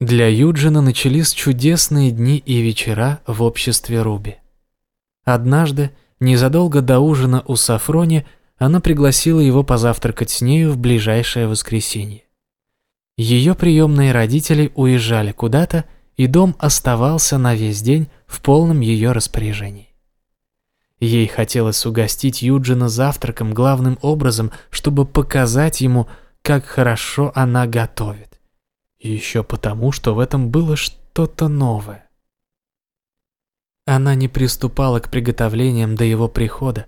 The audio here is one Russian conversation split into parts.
Для Юджина начались чудесные дни и вечера в обществе Руби. Однажды, незадолго до ужина у Сафрони, она пригласила его позавтракать с нею в ближайшее воскресенье. Ее приемные родители уезжали куда-то, и дом оставался на весь день в полном ее распоряжении. Ей хотелось угостить Юджина завтраком главным образом, чтобы показать ему, как хорошо она готовит. Еще потому, что в этом было что-то новое. Она не приступала к приготовлениям до его прихода,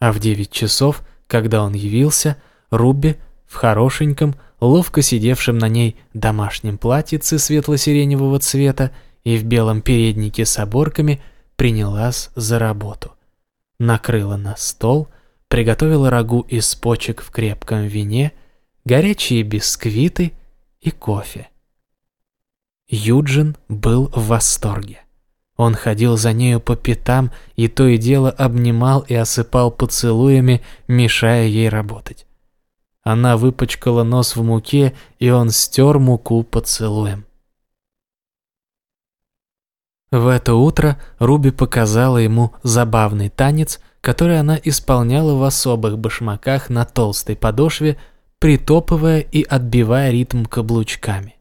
а в девять часов, когда он явился, Руби в хорошеньком, ловко сидевшем на ней домашнем платьице светло-сиреневого цвета и в белом переднике с оборками принялась за работу. Накрыла на стол, приготовила рагу из почек в крепком вине, горячие бисквиты и кофе. Юджин был в восторге. Он ходил за нею по пятам и то и дело обнимал и осыпал поцелуями, мешая ей работать. Она выпачкала нос в муке, и он стер муку поцелуем. В это утро Руби показала ему забавный танец, который она исполняла в особых башмаках на толстой подошве, притопывая и отбивая ритм каблучками.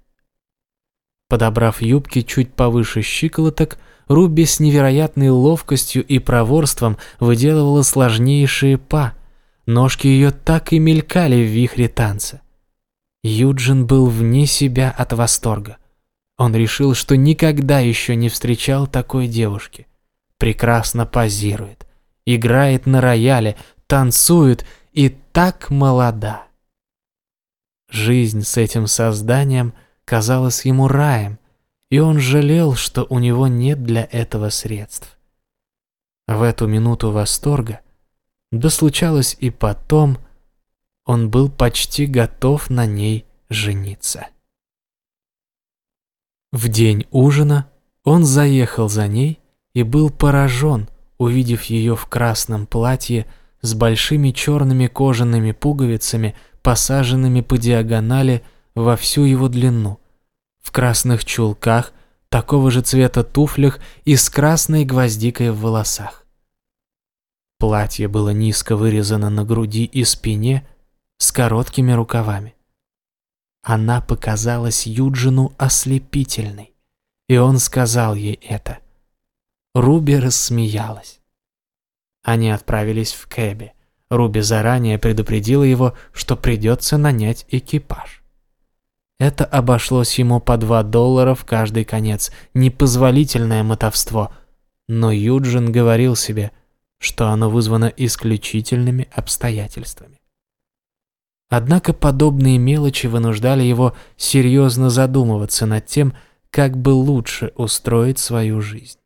Подобрав юбки чуть повыше щиколоток, Руби с невероятной ловкостью и проворством выделывала сложнейшие па. Ножки ее так и мелькали в вихре танца. Юджин был вне себя от восторга. Он решил, что никогда еще не встречал такой девушки. Прекрасно позирует, играет на рояле, танцует и так молода. Жизнь с этим созданием казалась ему раем, и он жалел, что у него нет для этого средств. В эту минуту восторга, да случалось и потом, он был почти готов на ней жениться. В день ужина он заехал за ней и был поражен, увидев ее в красном платье с большими черными кожаными пуговицами, посаженными по диагонали во всю его длину в красных чулках, такого же цвета туфлях и с красной гвоздикой в волосах. Платье было низко вырезано на груди и спине с короткими рукавами. Она показалась Юджину ослепительной, и он сказал ей это. Руби рассмеялась. Они отправились в кэбе. Руби заранее предупредила его, что придется нанять экипаж. Это обошлось ему по 2 доллара в каждый конец. Непозволительное мотовство. Но Юджин говорил себе, что оно вызвано исключительными обстоятельствами. Однако подобные мелочи вынуждали его серьезно задумываться над тем, как бы лучше устроить свою жизнь.